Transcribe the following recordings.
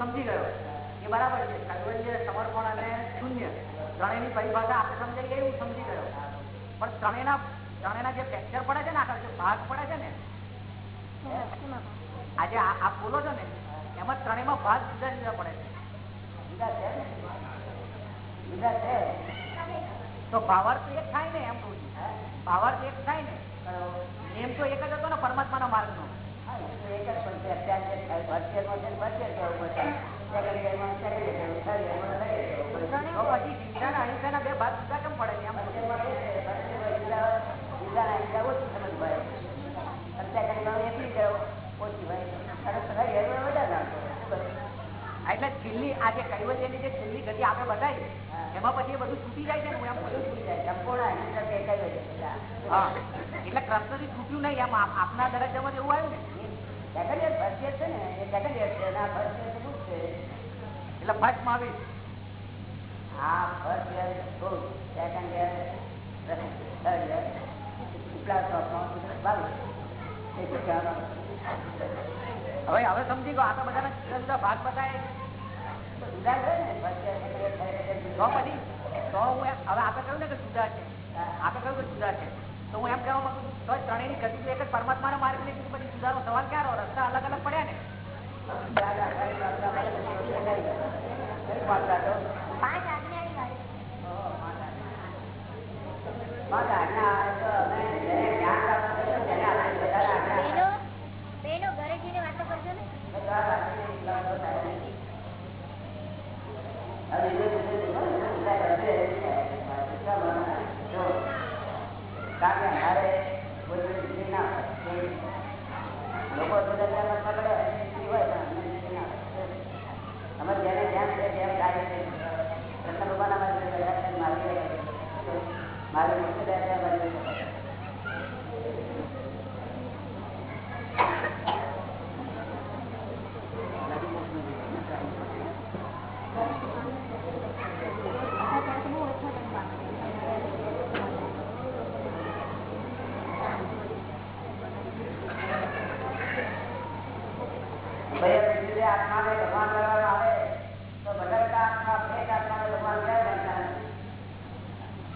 સમજી ગયો. એ બરાબર છે. કૈવલ્ય સમર્પણ અને શૂન્ય ત્રણેયની પરિભાષા આપણે સમજાઈ ગઈ હું સમજી ગયો. પણ ત્રણેયના ત્રણેયના જે ફ્રેક્ચર પડે છે ને આગળ જે ભાગ પડે છે ને આજે આપ બોલો છો ને, એમાં ત્રણેયમાં ભાગ જુદા જુદા પડે છે. ને? તો ભાવાર્થ એક થાય ને એમ કહું છું. એક થાય ને. એમ તો એક જ હતો ને પરમાત્માના માર્ગનો. એટલી આ જે કૈવલ્યની જે છેલ્લી ગતિ આપણે બતાવી એમાં પછી એ બધું છૂટી જાય છે ને જાય. સંપૂર્ણ. એટલે કૃષ્ણથી છૂટ્યું નહીં, એમ આપના આપના દરજ્જામાં એવું આવ્યું ને સેકન્ડ યર ફર્સ્ટ યર છે ને એ સેકન્ડ યર છે અને ફર્સ્ટ યર શું છે? એટલે ફર્સ્ટમાં આવી. હા first year good second year third year ઉપલા ટોપમાં બાવીસ. એ શું કહેવાનું હવે હવે સમજી ગયો આ તો બધાના જુદા જુદા ભાગ બતાવે જુદા છે ને તો પછી તો હું હવે આપણે કહ્યું ને કે જુદા છે. આપણે કહ્યું કે જુદા છે. તો હું એમ કહેવા માંગુ છું તો ત્રણેયની ગતિ એક જ પરમાત્માના માર્ગ ને પછી સુધારો સવાલ ક્યાં રસ્તા અલગ અલગ પડ્યા ને. પાંચ આજ્ઞાની વાત પાંચ આજ્ઞા આવે તો કોઈ જેને જ્ઞાન પ્રાપ્ત થયું તેને આપણે વધારે આજ્ઞા બેનો બેનો ઘરે જઈને વાતો કરજો ને મારી મુખ્ય ભાઈ બીજું જે આત્માને ભગવાન કરવામાં આવે તો ભટકતા આત્મા ભેદ આત્માને ભગવાન ક્યારે બનતા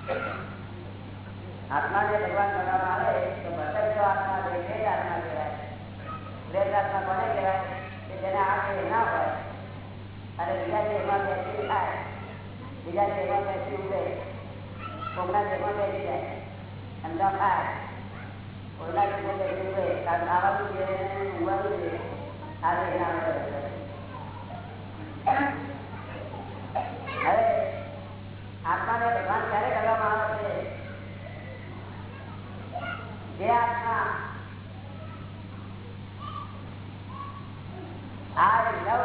નથી? આત્માને ભગવાન કરવામાં આવે તો ભટકતો આત્મા જે ભેદ આત્મા કહેવાય. ભેદ આત્મા કોને કહેવાય? કે જેને આ દેહ ના હોય અને બીજા દેહમાં બેસી થાય. બીજા દેહમાં બેસી ઉઠે કોકના દેહમાં બેસી જાય. અંધા ખાય. કોકના દેહમાં બેસી ઉઠે કારણ ખાવાનું છે ઊંઘવાનું છે આ દેહ ના હવે આત્માને ભગવાન ક્યારે કરવામાં આવે છે જે આત્મા આ લવ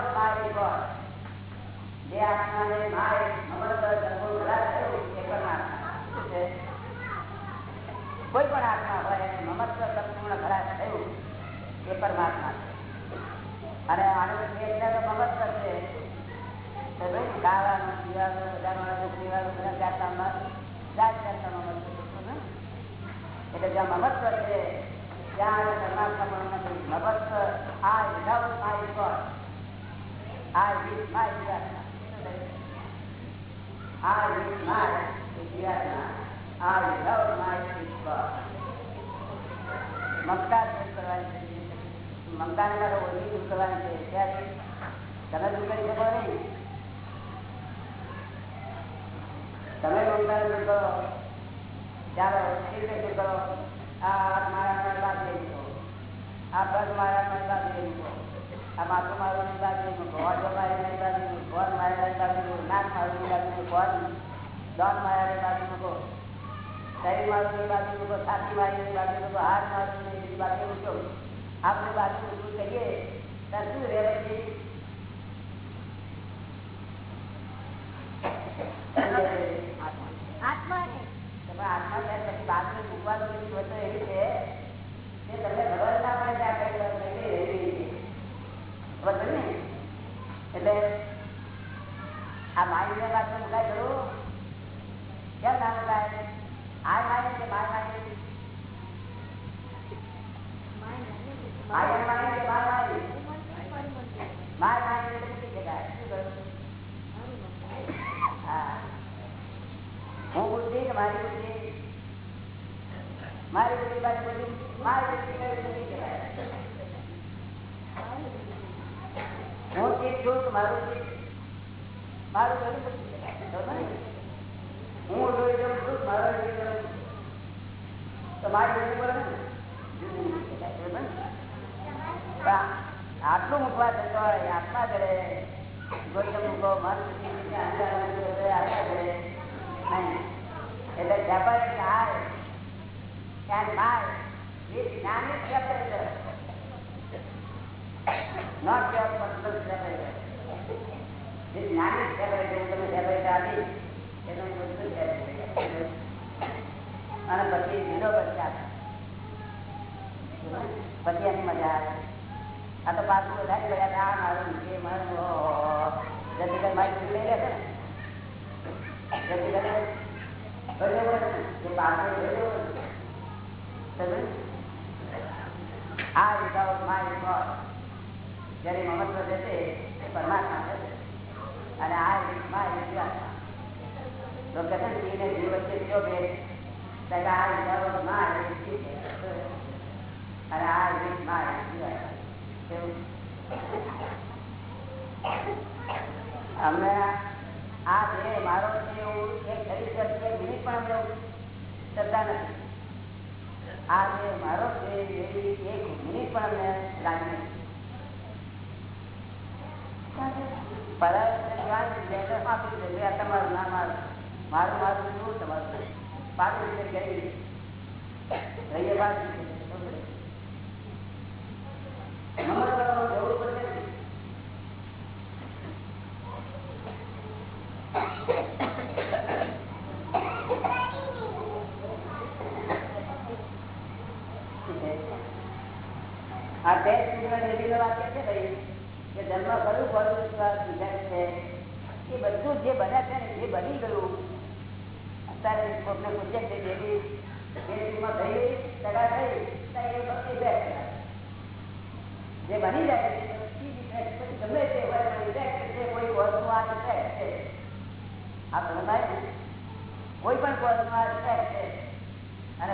પરમાત્મા કોઈ પણ આત્મા હોય એને મમત્વ સંપૂર્ણ ખરાબ થયું એ પરમાત્મા છે અને આનું મમત્વ છે તો ભાઈ ગાવાનું પીવાનું બધા માણસો પીવાનું બધા જાતના જાત જાતના મમત્વ? એટલે જ્યાં મમત્વ છે, ત્યાં પરમાત્મા નથી. મમત્વ આ વિધાઉટ માય ગોડ આ વિથ માય આ વિથ માય આ વિધાઉટ માય ગોડ મમતા દૂર કરવાની છે? મમતાને મારે ઓછી દૂર કરવાની છે? ત્યારે તમે દૂર કરી શકો નહીં? તમે મમતા દૂર કરો. ચાલો રીતે કરો આ હાથ મારા મને બાદ લઈ આ પગ મારા મને બાદ આ માથું મારું મને બાદ લઈ મૂકો ઓટો મારી બાદ લઈ મૂકો કોણ મારા નાક મારું મને બાદ લઈ મૂકો દોન મારા બાદ લઈ મૂકો શરીર મારું મને બાદ લઈ મારી મને બાદ લઈ મૂકો હાથ મારું મને બાદ લઈ મૂકો આપણે બાજુ કરીએ ત્યાં શું રહે? ના કરે ચાર માર એ જ્ઞાન જ છે. નોટ યોર પર્સનલ સેપરેટર જે જ્ઞાન તમે સેપરેટ આપી એ તમે બધું સેપરેટ પછી પછી એની મજા આવે. આ તો પાછું બધા ભાઈ ના મારું કે મારું મારી લઈ લેશે આ વિધાઉટ માય ગોડ જ્યારે મમત્વ જશે તે પરમાત્મા જશે. અને આ રીતમાં વિશ્વાસ તો કથનજીને જીવ વચ્ચે થયો બે ત્યારે આ વિધાઉટ માય અને આ રીતમાં વિશ્વાસ આ જે મારો જે હું એક શરીર કરશે મિનિટ આ તમારું નામ મારું મારું શું તમારું? પાછું રીતે ગઈ રહીએ આ બે સૂત્ર રેડીનો વાક્ય છે ભાઈ કે જન્મ કયું ફળું વિચાર છે એ બધું જે બને છે ને બની ગયું અત્યારે કોઈને પૂછે છે જેવી જેવીમાં થઈ ટકા થઈ એ વખતે બે જે બની જાય ગમે તે હોય ડિફેક્ટ છે કોઈ વસ્તુ આ ડિફેક્ટ છે આ સમજાય કોઈ પણ વસ્તુ આ ડિફેક્ટ છે અને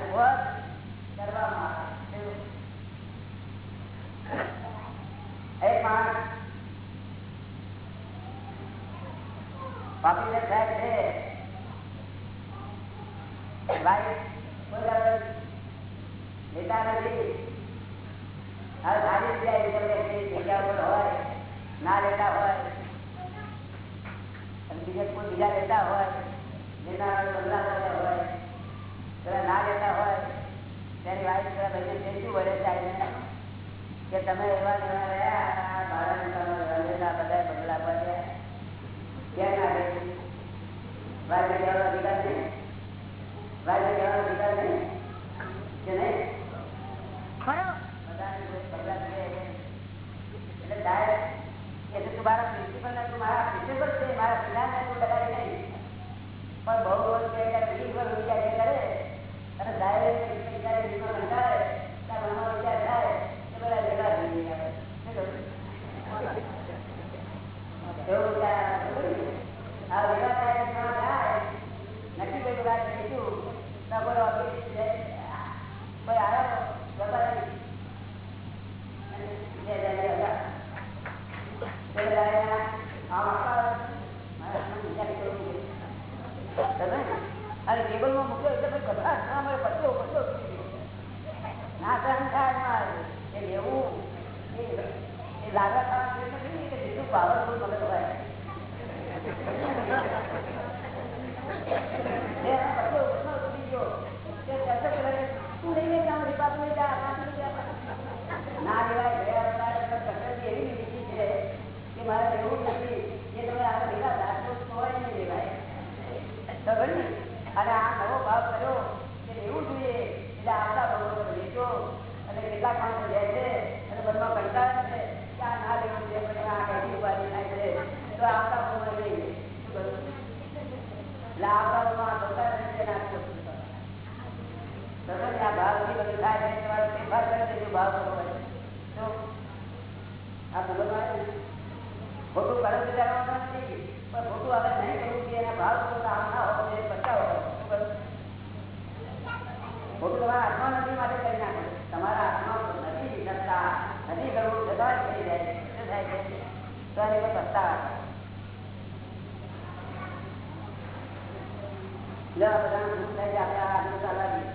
ભાવ આ નહીં કરતા નથી કરવું છતાં થઈ જાય શું થાય છે? બધા શું થાય છે? આપણા આત્મસાલા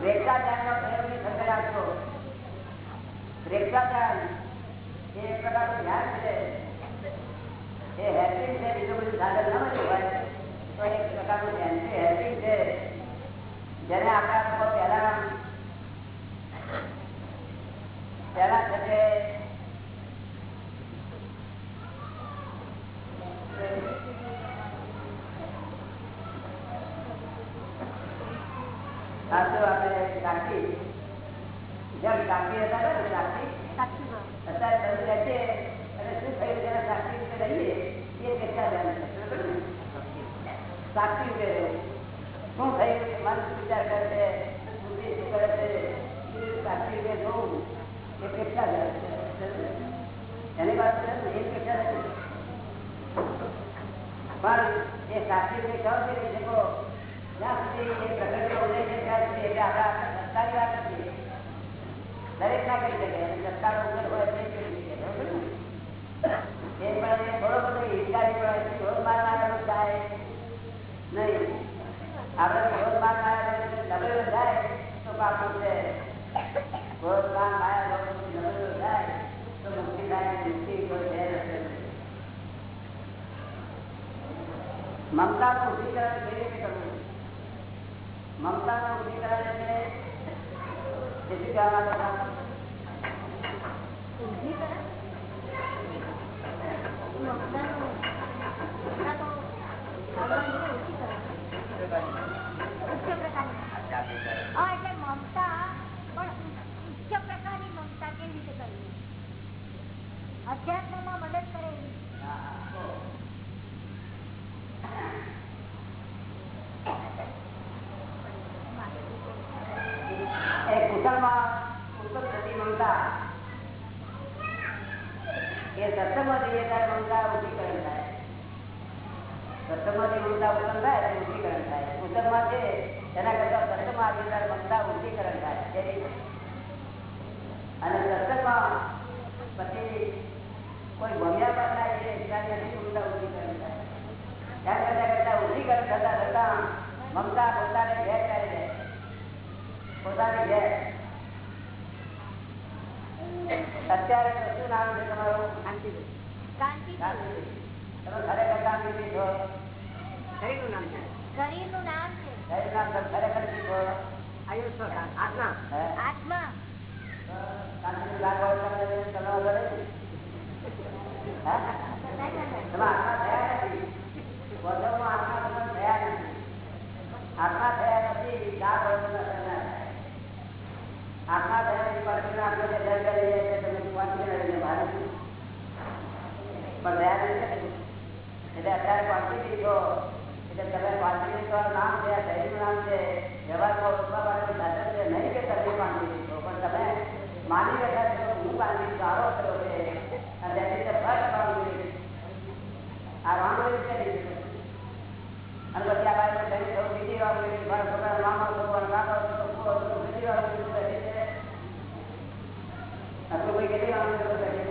ભ્રષ્ટાચારનો પ્રયોગની ખબર ભ્રષ્ટાચાર એ એક પ્રકારનું ધ્યાન છે એ હેલ્પિંગ છે બીજું બધું સાધન ન હોય તો એક પ્રકારનું ધ્યાન છે હેલ્પિંગ છે જેને આપણા પહેલા પહેલા છે. તે આપણે કાકી જેમ કાકી હતા ને કાકી અત્યારે તમે રહે છે અને શું થયું જેને સાક્ષી રૂપે રહીએ એ કેટલા ધ્યાન સાક્ષી રીતે શું થયું મન વિચાર કરે છે બુદ્ધિ શું કરે છે એ સાક્ષી રીતે જોવું એ કેટલા ધ્યાન એની વાત એ કેટલા પણ એ સાક્ષી રૂપે કહો કે દેખો જ્યાં સુધી એ પ્રગતિ બોલે છે ત્યાં સુધી એટલે આપણા આપણે સત્તાની વાત નથી દરેક ના કરી શકે અને સત્તાનો ઉકેલ હોય તે કરી શકે બરોબર ને? એ પણ એ થોડો બધો હિતકારી પણ હોય ક્રોધ માર મારેલો જાય નહીં આપણે ક્રોધ માર મારેલો નબળેલો જાય તો પાછું છે ક્રોધ માર મારેલો નબળેલો જાય તો મુક્તિ થાય મુક્તિ કોઈ છે નથી. મમતાનું ઉદ્ધીકરણ કેવી રીતે કરવું મમતાનું ઉદ્ધીકરણ એટલે એ શું કહેવા માંગો છો? શુદ્ધિકરણ? મમતાનું- મમતા તો ભગવાનનું ઉચ્ચીકરણ. ઉચ્ચ પ્રકારની. હા, એટલે મમતા પણ ઉચ્ચ પ્રકારની મમતા કેવી રીતે કરવી અધ્યાત્મમાં મદદ કરે એવી એ કુશળમાં કુશળ થતી મમતા એ જઈએ ત્યારે કરતા સત્સંગમાં મમતા મમતા ઉદ્ધીકરણ થાય. ત્યાં કરતા કરતા અત્યારે શું નામ છે તમારું? શાંતિભાઈ આત્મા. થયા પછી આત્મા થયા નથી. આત્મા થયા નથી ચાર વર્ષના આત્મા થયા પછી આપણે તમે છું. પણ દયા નથી કરી. એટલે અત્યારે ક્વોન્ટિટી છો એટલે તમે ક્વોન્ટિટી તો નામ છે શરીરનું નામ છે વ્યવહારમાં રોકવા માટેનું દાદર છે નહીં કે તમે ક્વોન્ટિટી છો પણ તમે માની રહ્યા છો હું ક્વોન્ટિટી સારો થયો છે અને તેની તે ફર્સ્ટ ક્વોન્ટિટી આ રોંગ રીતે અને પછી આ બાજુ શરીર થયું બીજી વાર. મારા પોતાના હતો, મારા કાકા હતો, બીજી વાર કરી આટલું કોઈ કેટલી વાર કરી?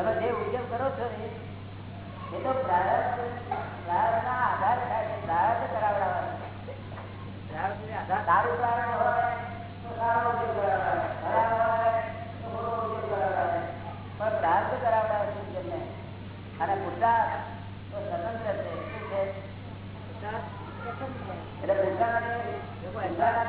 તમે જે ઉદ્યોગ કરો છો એ તો પ્રારંભના આધારે છે કરાવડાવે છે જેમને અને ગુજરાત તો સ્વતંત્ર છે. શું છે? એટલે ગુજરાત ગુજરાત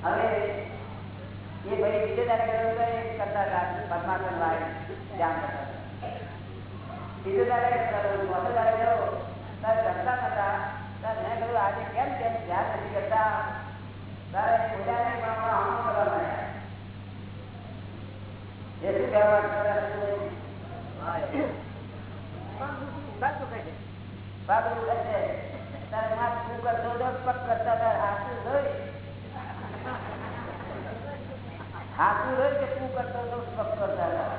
હવે એ ભાઈ બીજે દાડે કર્યો તો એ કરતા હતા પરમાત્મા વાળી ધ્યાન કરતા બીજે દાડે ચોથે દાડે ગયો ત્યારે કરતા નતા ત્યારે મેં કહ્યું આજે કેમ કેમ ધ્યાન નથી કરતા ત્યારે પોતાને પણ હમણાં કરવા માંડ્યા જેથી કરવા બાબુ કહે છે તારે માથું કરતો પગ કરતા તારે હાથું જોઈ ઠાકુર કે તું કરતો તો કરતા હતા.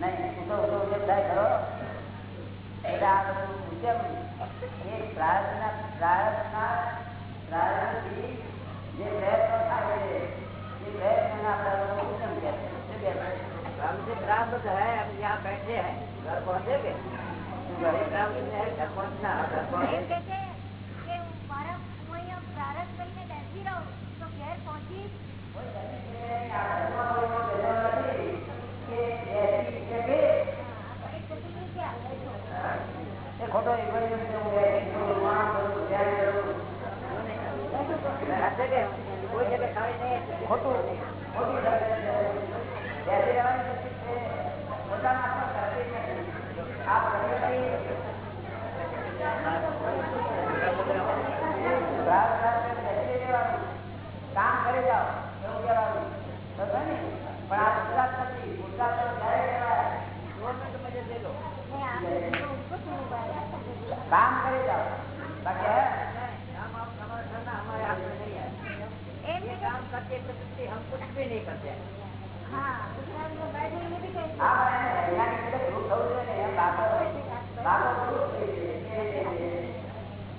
નહીં ઊંધો ઊંધો ઉદ્યમ થાય ખરો એટલે આ બધું ઉદ્યમ એ પ્રાર્થના પ્રાર્થના પ્રાર્થનાથી જે પ્રયત્નો થાય છે એ પ્રયત્નોને આપણે લોકો ઉદ્યમ કહે છે શું કહે છે? हमसे प्राप्त है हम यहाँ बैठे हैं घर पहुँचेंगे घर प्राप्त है घर पहुँचना घर એમ पहुँचे કે છે કે હું મારા હું અહીંયા બેસી રહેવાનું કામ કરી જાઓ. પણ આ છે. એ રીતે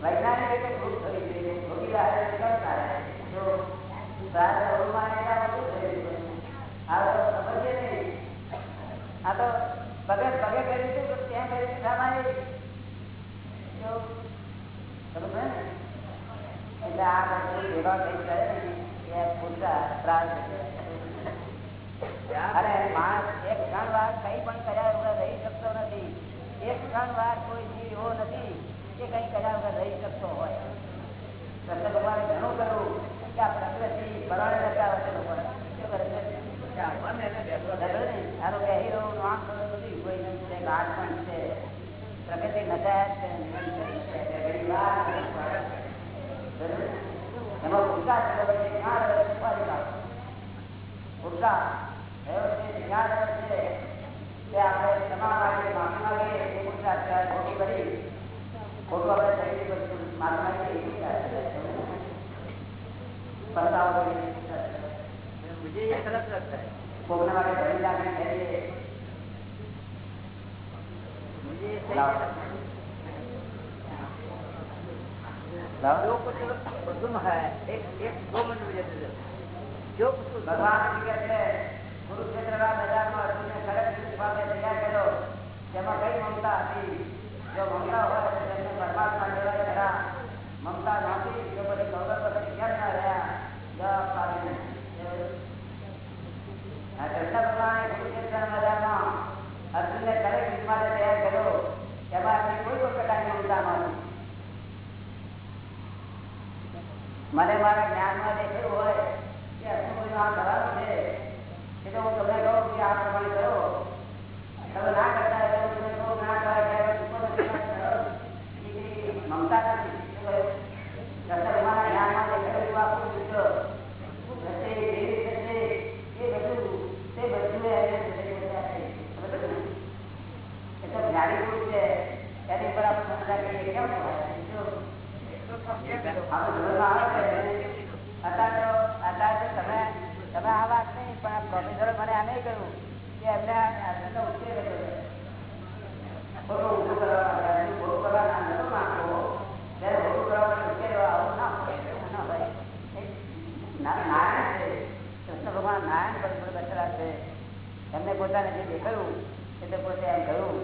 વૈજ્ઞાનિક રીતે છે. કરતા રહે. સારા. આ તો. પગે પગે કરી દીધું તો ત્યાં કરી ને? એટલે આ બધું ભેગા થઈ કરે ને એ પૂરતા ત્રાસ અરે માણસ એક ક્ષણ વાર કઈ પણ કર્યા વગર રહી શકતો નથી એક ક્ષણ વાર કોઈ જીવ એવો નથી કે કઈ કર્યા વગર રહી શકતો હોય કૃષ્ણ ભગવાને ઘણું કરવું કે આ પ્રકૃતિ કરે છે? બરાબર ને? આનો બધું egoism છે, ગાઢ પણ છે. ગમે તે ઉત્સાહ ઉત્સાહ આપણે તમારા માટે માફી માગીએ એ ઉત્સાહ ખોટી કરીએ जो कुछ तुम है एक एक दो मिनट मुझे दे दो जो कुछ ભગવાન શ્રી કહે છે કુરુક્ષેત્રના મેદાનમાં અર્જુનને ખડક યુદ્ધ પાસે તૈયાર કર્યો તેમાં કઈ મમતા હતી જો મમતા હોય તો તેમને પરમાત્મા કહેવાય ખરા મમતા નહોતી તો પછી કૌરવ પછી કેમ ના રહ્યા જવાબ આપીને આ કૃષ્ણ ભગવાને કુરુક્ષેત્રના મેદાનમાં અર્જુનને ખડક યુદ્ધ માટે તૈયાર કર્યો તેમાં એમની કોઈ પણ પ્રકારની મમતા નહોતી મને મારા જ્ઞાનમાં દેખાયું હોય કે આટલું બધું આ કરવાનું છે એટલે હું તમને કહું કે આ પ્રમાણે કરો તમે ના કરતા હોય તો તમે કહો ના કરાય ત્યારે ચૂકો નથી કરો. એ કઈ મમતા નથી શું કહ્યું? કૃષ્ણ ભગવાનના જ્ઞાનમાં દેખાયેલું આખું વિશ્વ રસ્તે કેવી રીતે છે એ બધું તે બધું એને જતી બધા છે. સમજો ને? એ તો જ્ઞાની પુરુષ છે એની ઉપર આપણે મમતા કરીએ કેમ તમે આ વાત નહીં પણ પ્રોફેસરે મને આ નહીં કહ્યું કે એમને ભગવાન નારાયણ પર બચરા છે. એમને પોતાને જે દેખાયું એટલે પોતે એમ કહ્યું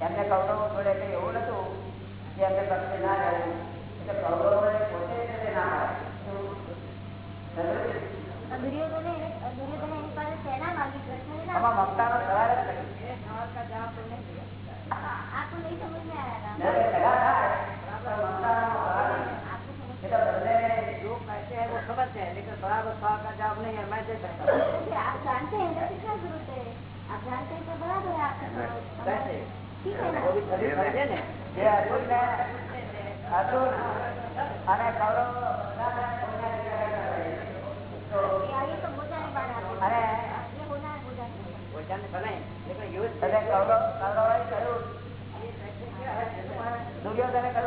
એમને કૌરવો જોડે કઈ એવું નતું કે એમને ભક્તિ ના રહેવું એટલે કૌરવોને પોતે જ તે ના કૃષ્ણને મમતાનો સવાલ જ નથી. सकते हैं लेकिन बराबर पा हूँ आप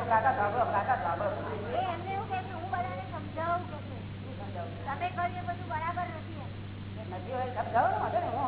કાકા સાંભળો કાકા સાંભળો એમને એવું કે હું બધાને સમજાવું તમે કહ્યું બધું બરાબર નથી. નથી હોય સમજાવો ને માટે હું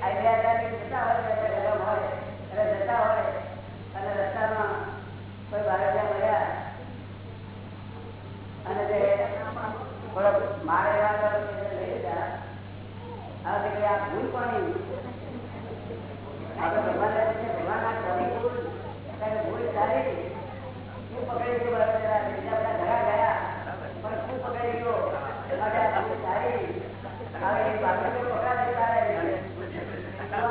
આવ્યા હતા કે જતા હોય ત્યારે ગરમ હોય ત્યારે જતા હોય અને રસ્તામાં કોઈ બાળકને મળ્યા અને તે થોડોક મારે એવા લઈ જતા હવે કે આ ભૂલ કોની આપણે ભગવાન ભગવાન આ કોની ભૂલ ભૂલ સારી હું પકડી ગયો બાળક બીજા બધા ઘરા ગયા પણ હું પકડી ગયો માટે આ ભૂલ સારી હવે એ બાળકને પકડા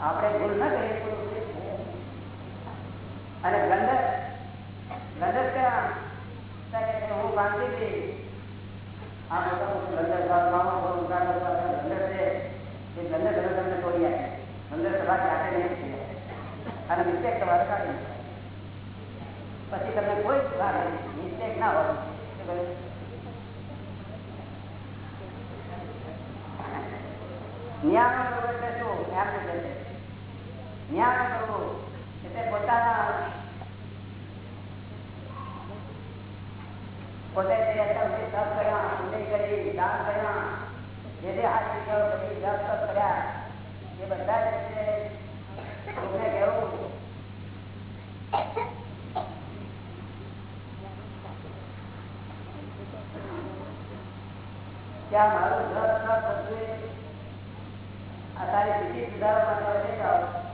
આપણે ભૂલ ના કરીએ અને ગંધક ગંધક ક્યાં હું ગાંધીજી આ મોટા અને મિસ્ટેક તમારે કાઢી પછી તમને કોઈ સુધાર નહીં. મિસ્ટેક ના હોય. ન્યાય શું? ન્યાય ત્યાં મારું ઘર ન થતું આ તારી સુધારવા માટે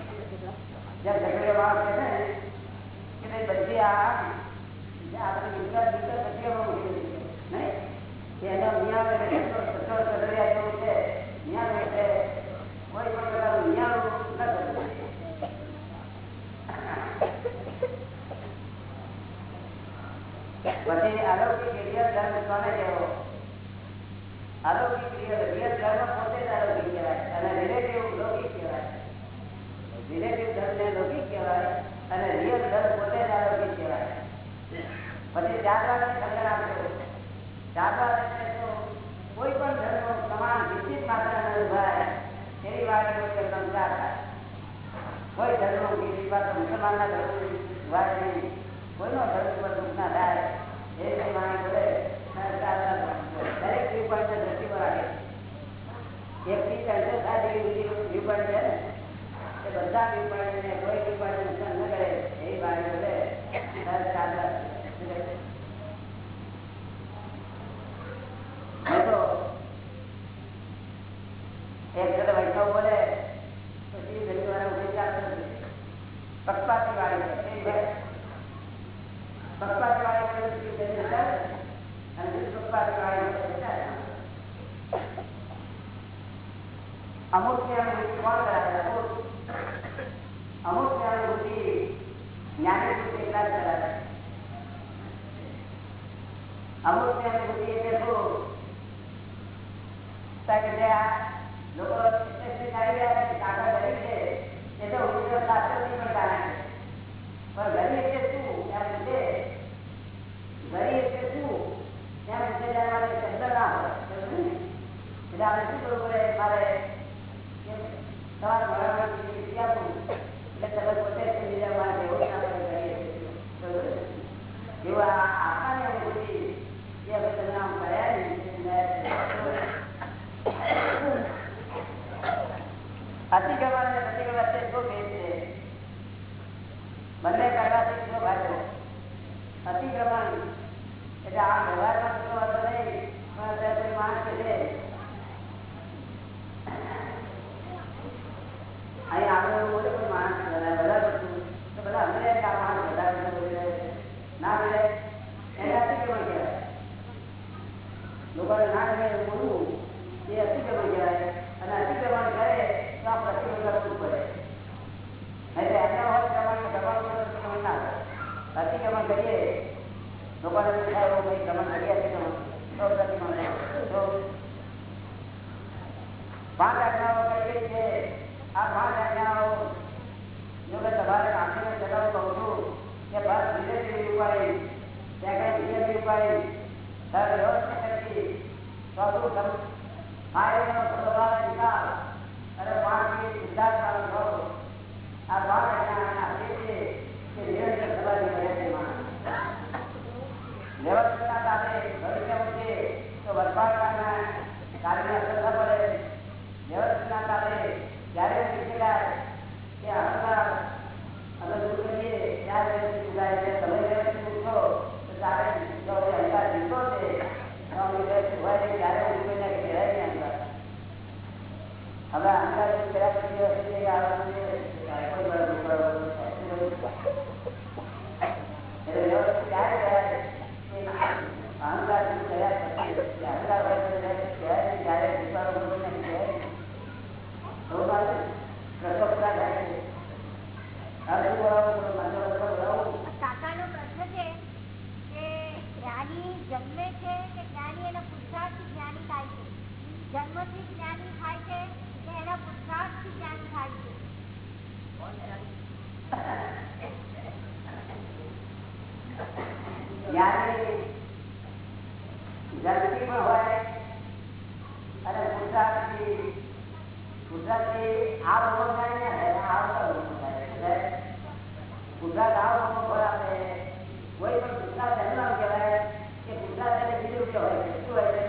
જ્યાં ઝઘડે માણસ છે ને, કે ભાઈ બધી આ આપણે ગુજરાત ભીતર બધી એમાં મૂકી દીધી છે. નહીં? એનો નિયમ એટલે સચોટ સચોટ ચલરિયા જેવું છે. નિયમ એટલે કોઈ પણ પ્રકારનું નિયમ ન કરવું. પછી આરોગ્ય ક્રિયા ધર્મ કોને કહેવો? આરોગ્ય રિયલ ધર્મ પોતે જ આરોગ્ય કહેવાય. અને રિલેટિવ રિલેટિવ ધર્મને લૌકિક કહેવાય અને રિયલ ધર્મ પોતે જ અલૌકિક કહેવાય. પછી ત્યારબાદ ખંડન આપ્યું ત્યારબાદ એટલે તો કોઈ પણ ધર્મ સમાન નિશ્ચિત માત્ર ન ઉભાય એવી વાત કોઈ ધર્મ ના થાય. કોઈ ધર્મ બીજી વાત મુસલમાનના ધર્મ ઉભાય નહીં. કોઈનો ધર્મ પર દુઃખ ના થાય, એ રીતે માણસ બોલે દરેક વ્યૂ પોઈન્ટ દ્રષ્ટિ પર રાખે. એક થી ત્રણસો સાત જેવી વ્યૂ પોઈન્ટ છે ને? એ બધા વ્યૂ પોઈન્ટ ને કોઈ વ્યૂ નુકસાન ન કરે. નિષ્પક્ષપાતી વાળી બોલે અમુક કોણ કરાવે અમુક અમુકની અનુભૂતિ જ્ઞાની બુદ્ધિ એકલા જ કરાવે અમુક અનુભૂતિ એટલે શું કે જે લોકો SSC રહ્યા છે, કાકા એટલે શું? એમ પૂછે. ગરીબ એટલે શું? એમ પૂછે ત્યારે મારે એટલે તમારે શીખી આપવું બંને કરવાથી શું ફાયદો અતિક્રમણ એટલે આ વ્યવહારમાં શું વાંધો નહીં પણ માણસ છે અહીં આપણે એવું કોઈ માણસ બધા બધા. તો બધા અમે આ માણસ બધા વસ્તુ બોલી રહ્યા છે. ના બોલે એને અતિક્રમણ કહેવાય લોકોને ના ગમે એવું બોલવું, એ અતિક્રમણ કહેવાય અને અતિક્રમણ કરે તો આ પ્રતિક્રમણ કરવું પડે. એટલે એમના હોય પ્રમાણે દબાણ કરો અતિક્રમણ ના થાય. અતિક્રમણ કરીએ, લોકોને એવું થાય એવું કરીએ અતિક્રમણ તો પ્રતિક્રમણ થાય. તો પાંચ આજ્ઞાઓ કઈ કઈ છે આ પાંચ આજ્ઞાઓ જો કે તમારે આંખીને જગાવું કહું છું કે બસ ધીરે ધીરે ઉપાડી ત્યાં કઈ ધીરે ધીરે ઉપાડી ત્યારે વ્યવસ્થિત કરતી તો શું થયું માયનો સ્વભાવ નિકાલ અને પાંચમી સિદ્ધાર્થનો ભાવ આ પાંચ આજ્ઞા આપે છે કે નિરંતર સમાધિ કરે છે માણસ વ્યવસ્થિતના સાથે ભવિષ્ય મૂકે તો વર્તમાનના કાર્યને અસર ન પડે વ્યવસ્થિતના સાથે જ્યારે શીખી જાય કે અહંકાર અમે દૂર કરીએ ત્યારે વ્યવસ્થિત ઉગાય છે તમે વ્યવસ્થિત ઉઠો તો ત્યારે જો એ અહંકાર જીતો છે તો અમે વ્યવસ્થિત હોય નહીં ત્યારે હું કોઈને કહેવાય નહીં અહંકાર હવે અહંકાર જો કર્યા પછી આવવાનું છે, જ્ઞાની જગતી પણ હોય અને ગુજરાતી ગુજરાતી આ લોકો થાય ને આ લોકો થાય એટલે ગુજરાત આ લોકો હોય આપણે કોઈ પણ ગુજરાત એનું નામ કહેવાય કે ગુજરાત એટલે બીજું કહેવાય છે શું હોય છે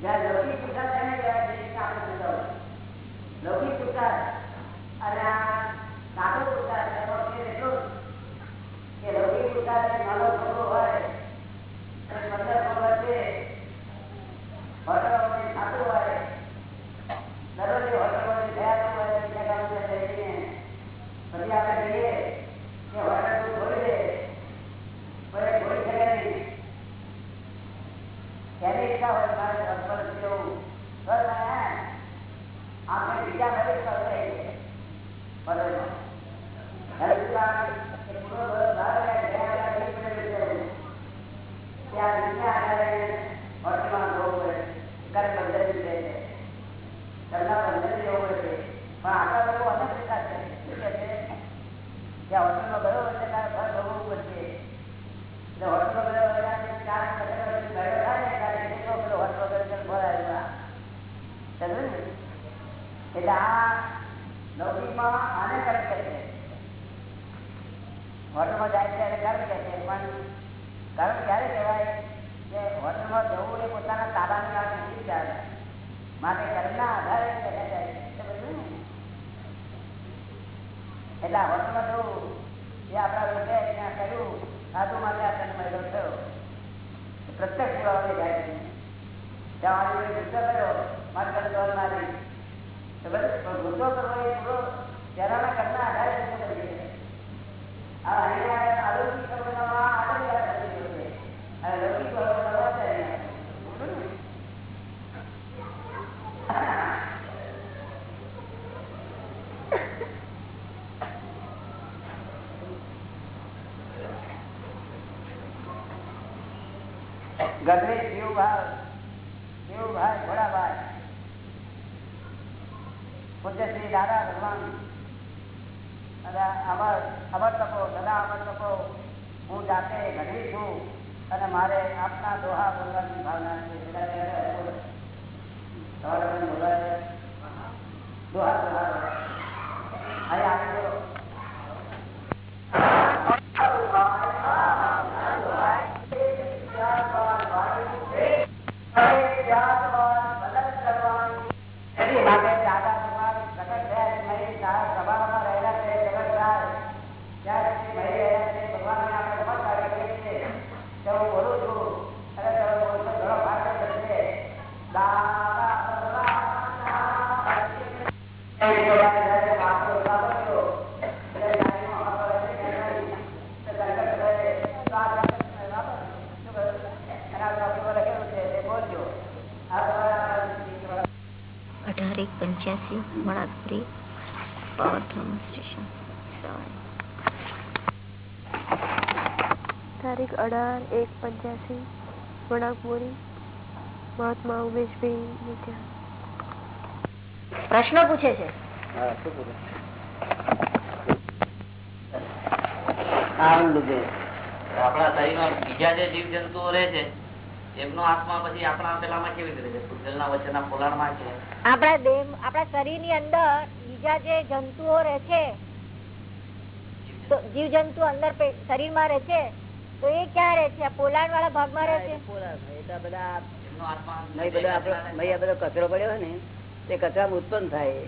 જ્યાં લૌકિક ગુજરાત એને કહેવાય છે કે આપણે સમજાવું લૌકિક ગુજરાત અને આ સાદો ગુજરાત એનો ફેર એટલો જ કે લૌકિક ગુજરાત એ નાનો છોકરો હોય અને પંદર વર્ષે હોટલોમાં ખાતું હોય દરરોજ હોટલોમાં થયા હોય બીજા ગામમાં જઈને પછી આપણે કહીએ કે હોટલ તું છોડી દે પણ એ છોડી શકે નહીં એની ઈચ્છા હોય મારે રસપર જેવું બસ આ આપણે બીજા દરેક કરશે હોટલમાં હવે બીજા એ પૂરો વર્ષ બહાર ગયા ગયા ગયા નહીં પડે છે ત્યાં બીજા આધારે હોટલમાં જવું પડે ઘરે પંદર દિવસ રહે છે ઘરના પંદર દિવસ જવું પડે પણ આપણા લોકો અનેક પ્રકાર છે શું કહે છે ત્યાં હોટલમાં ગયો હોય છે ત્યારે ફળ ભોગવવું પડશે એટલે હોટલમાં ગયો હોય ત્યારે ચાર પંદર વર્ષ ગયો થાય ને ત્યારે કેટલો પેલો હોટલ વગર ફળ આવ્યા સમજ્યું ને? એટલે આ લૌકિકમાં આને કર્મ કહે છે હોટલમાં જાય ત્યારે કર્મ કહે છે. પણ કર્મ ક્યારે કહેવાય કે હોટલમાં જવું એ પોતાના તાબાની વાત નથી ચાલે માટે કર્મના આધારે જ કર્યા જાય છે. એટલે આ હોટલમાં જવું એ આપણા લોકોએ ત્યાં કર્યું. સાધુ માટે આ જન્મ મળ્યો થયો. પ્રત્યક્ષ સેવાઓને જાય છે. ત્યાં આવી ગુસ્સો કર્યો. મારે ઘરે જવાનું ગુસ્સો કરવો એ પૂરો તેના કર્મના આધારે છે ગઢવી શિવભાઈ શિવભાઈ ભોળાભાઈ પૂજ્ય શ્રી દાદા ભગવાન. અને અમર તપો સદા અમર તપો હું જાતે ગઢવી છું અને મારે આપના દોહા બોલવાની ભાવના છે. દોહા દોહા અઢાર એક પંચ્યાસી વણાકબોરી મહાત્મા ઉમેશભાઈ ત્યાં પ્રશ્ન પૂછે છે? આનંદ છે આપણા શરીરમાં બીજા જે જીવ જંતુઓ રહે છે એમનો આત્મા પછી આપણા પેલામાં કેવી રીતે રહે વચ્ચેના પોલાણમાં છે? આપણા દેહ આપણા શરીરની અંદર બીજા જે જંતુઓ રહે છે તો જીવ જંતુ અંદર શરીરમાં રહે છે તો એ ક્યાં રહે છે? પોલાણ વાળા ભાગમાં રહે છે? બધા એમનો આત્મા નહીં બધો આપણો નહીં આ બધો કચરો પડ્યો હોય ને તે કચરા ઉત્પન્ન થાય.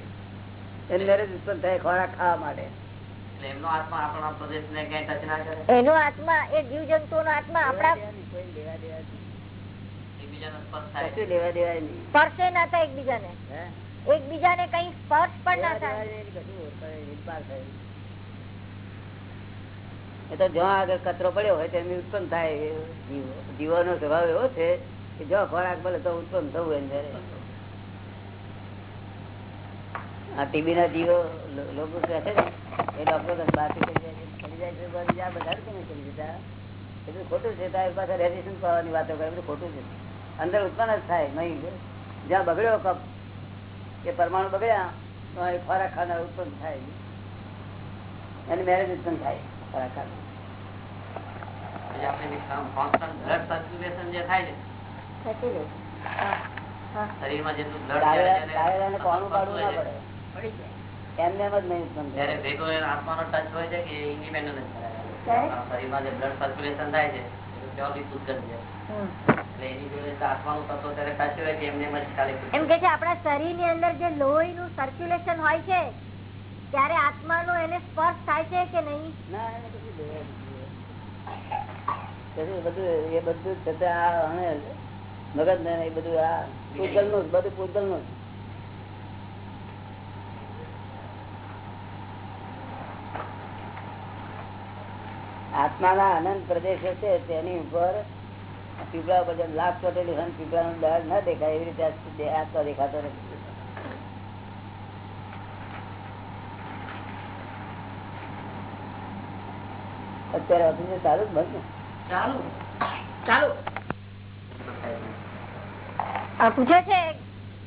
એની મેરેજ ઉત્પન્ન થાય ખોરાક ખાવા માટે. એનો આત્મા એ જીવ જંતુઓ નો આત્મા આપણા સ્પર્શ ના થાય એકબીજાને. એકબીજાને કઈ સ્પર્શ પણ ના થાય દેવાય નહીં, કશું ઓળખાય નહીં, પાર થાય. એ તો જ્યાં આગળ કચરો પડ્યો હોય તેની ઉત્પન્ન થાય જીવો જીવોનો સ્વભાવ એવો છે કે જો ખોરાક મળે તો ઉત્પન્ન થવું એમ જયારે આ ટીબી ના જીવો લોકો કહે છે ને, એ ડોક્ટર બાકી કરી જાય છે. બધા કેમ કરી દીધા? એ ખોટું છે, તારી પાસે રેડિયેશન પાવાની વાતો કરે બધું ખોટું છે. અંદર ઉત્પન્ન જ થાય, નહીં જ્યાં બગડ્યો કપ કે પરમાણુ બગડ્યા તો એ ખોરાક ખાનાર ઉત્પન્ન થાય. એની મેરેજ ઉત્પન્ન થાય. એમ કે છે આપણા શરીરની અંદર જે લોહી નું સર્ક્યુલેશન હોય છે ત્યારે આત્માનો એને સ્પર્શ થાય છે કે નહીં? ના, બધું એ બધું છતાં મગજ ને એ બધું આ પૂતગલનું બધું પૂતગલનું આત્માના અનંત પ્રદેશો છે તેની ઉપર પીપળા બધા લાભ ચોટેલી હોય પીપળા નું દળ ના દેખાય એવી રીતે આત્મા દેખાતો નથી. અત્યારે ઓફિસ ચાલુ જ બંધ ને? ચાલુ. ચાલુ પૂછે છે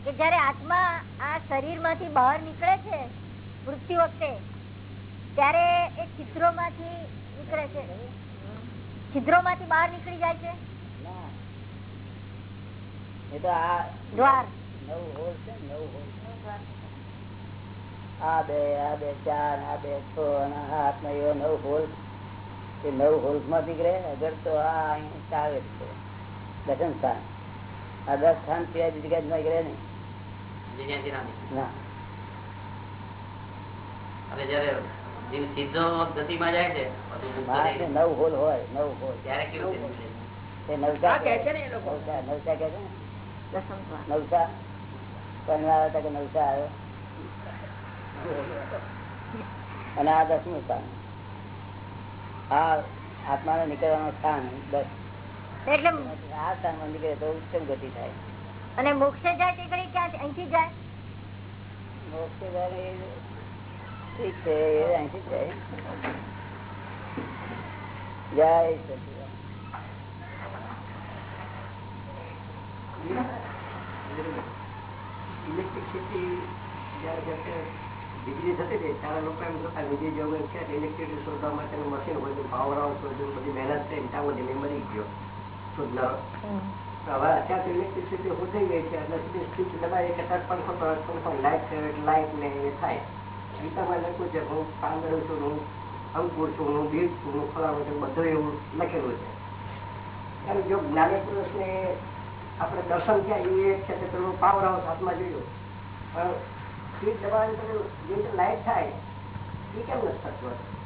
કે જયારે આત્મા આ શરીરમાંથી બહાર નીકળે છે મૃત્યુ વખતે ત્યારે એ છિદ્રો માંથી નીકળે છે? છિદ્રો માંથી બહાર નીકળી જાય છે? એ તો આ દ્વાર. નવ હોલ છે નવ હોલ. આ બે આ બે ચાર આ બે છ આઠ નવ હોલ એ નવ હોલ્સમાંથી નીકળે અગર તો આ અહીં ચાર છે. દર્શન સ્થાન. આ દસ સ્થાન સિવાય બીજી નહીં નવ હોલ હોય નવ હોલ. કેવું એ નવસા કે કહે છે ને એ લોકો. નવસા નવસા છે દસમ નવસા. પણ આવ્યા હતા કે નવસા આવ્યો. અને આ દસમું સ્થાન. આ આત્માને નીકળવાનું સ્થાન બસ. એટલે આ સ્થાનમાં નીકળે તો ઉત્તમ ગતિ થાય. અને મોક્ષે જાય તે ઘડી ક્યાં અહીંથી જાય? મોક્ષે જાય ઠીક છે એ અહીંથી જાય. જય સચિદાનંદ. ઇલેક્ટ્રિસિટી જયારે જયારે વીજળી થતી હતી, ત્યારે લોકો એમ કહેતા વીજળી જેવું છે ઇલેક્ટ્રિસિટી શોધવા માટેનું મશીન બધું પાવર હાઉસ તો બધી મહેનત થઈ ત્યાં બધી મરી ગયો શોધનારો. તો હવે અત્યારે તો છે છે છું અંકુર છું, હું બીજ છું છું એવું લખેલું છે. ત્યારે જો જ્ઞાની પુરુષને આપણે દર્શન ક્યાં એ એક છે તે પેલું પાવર હાઉસ હાથમાં જોયું? પણ સ્વીટ દબાવવાની જે લાઇટ થાય એ કેમ નથી થતું?